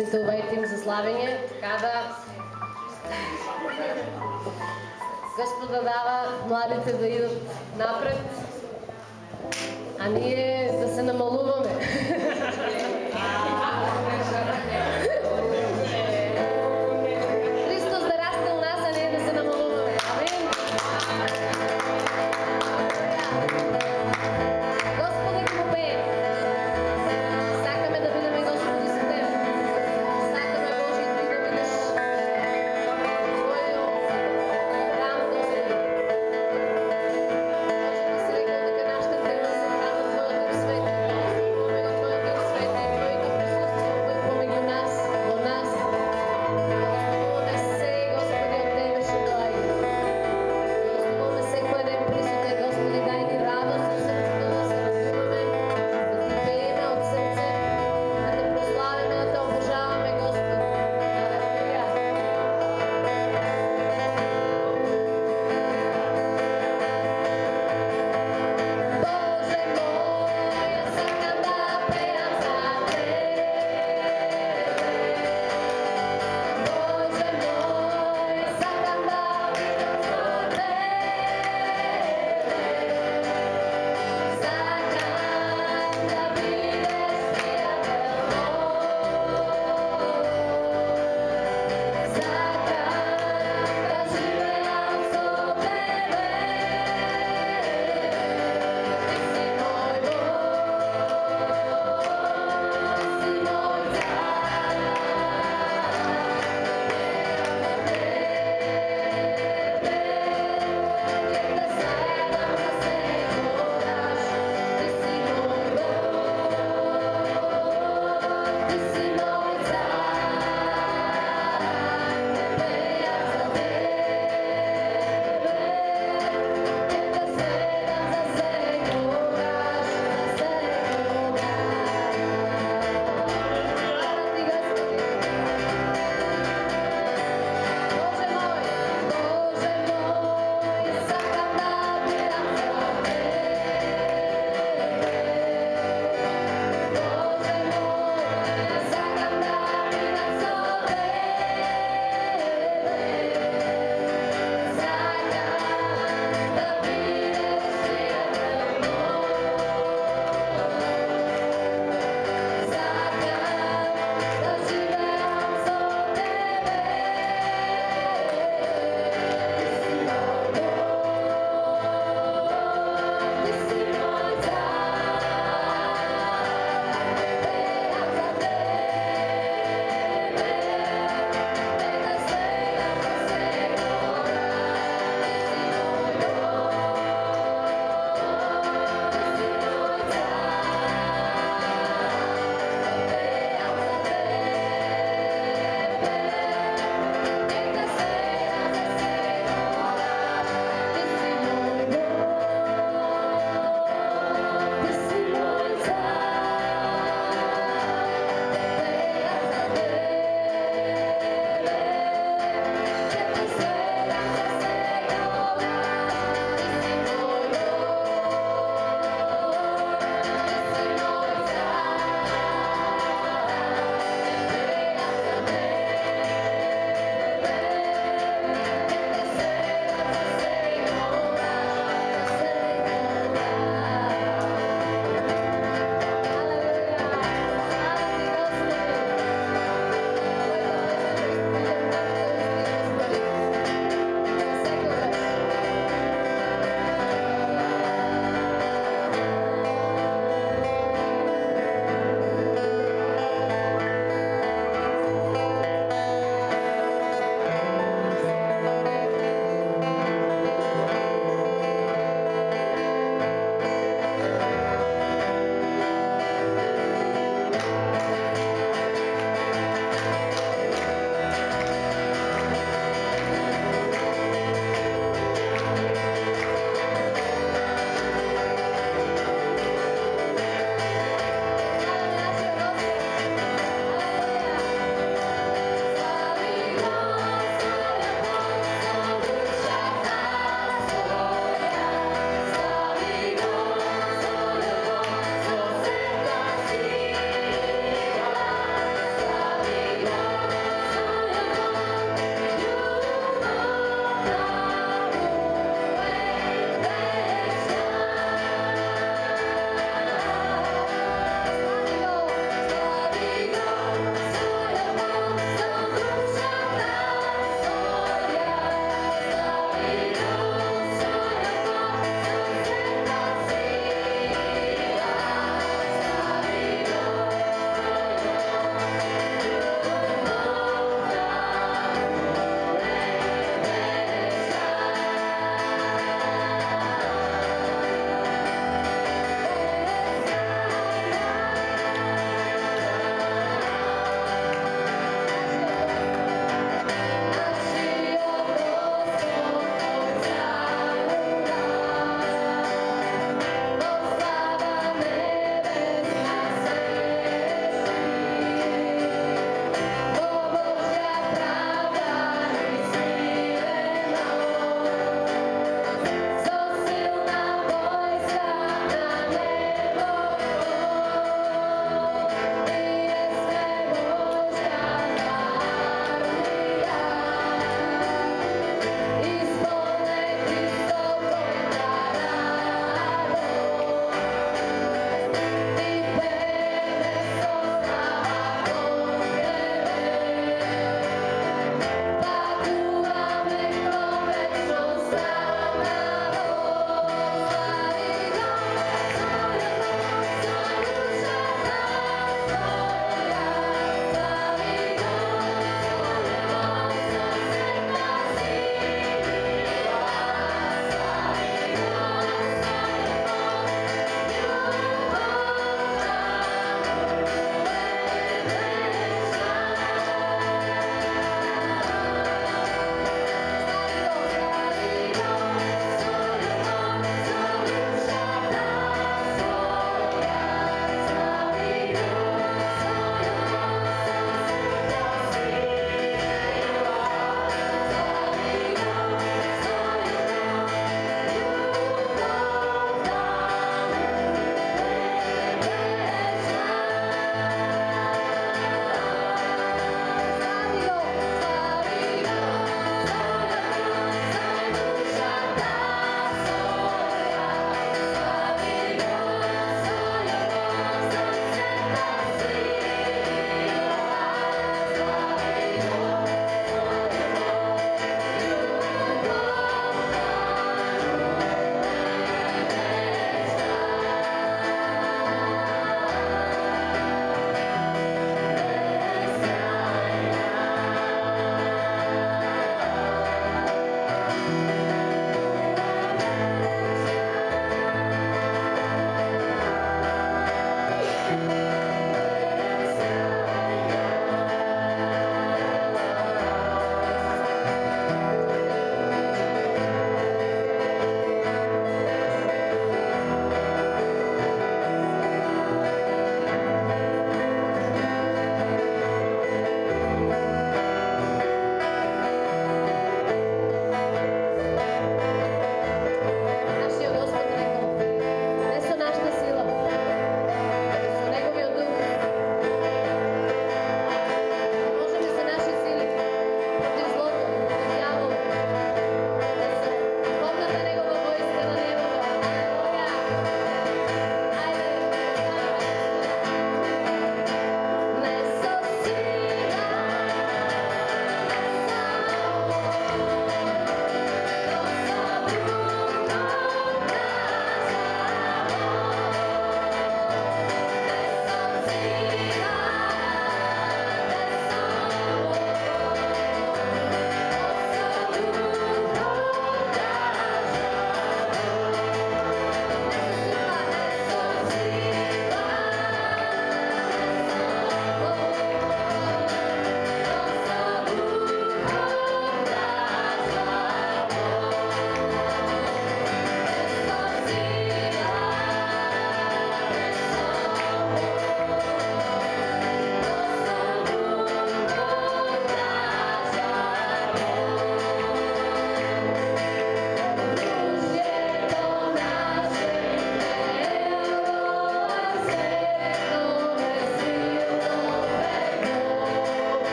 sentou bem, temos a Slavinha tocada. Gosto de dar a Mlada ter saído na frente. A Nia está sendo não luva, meu.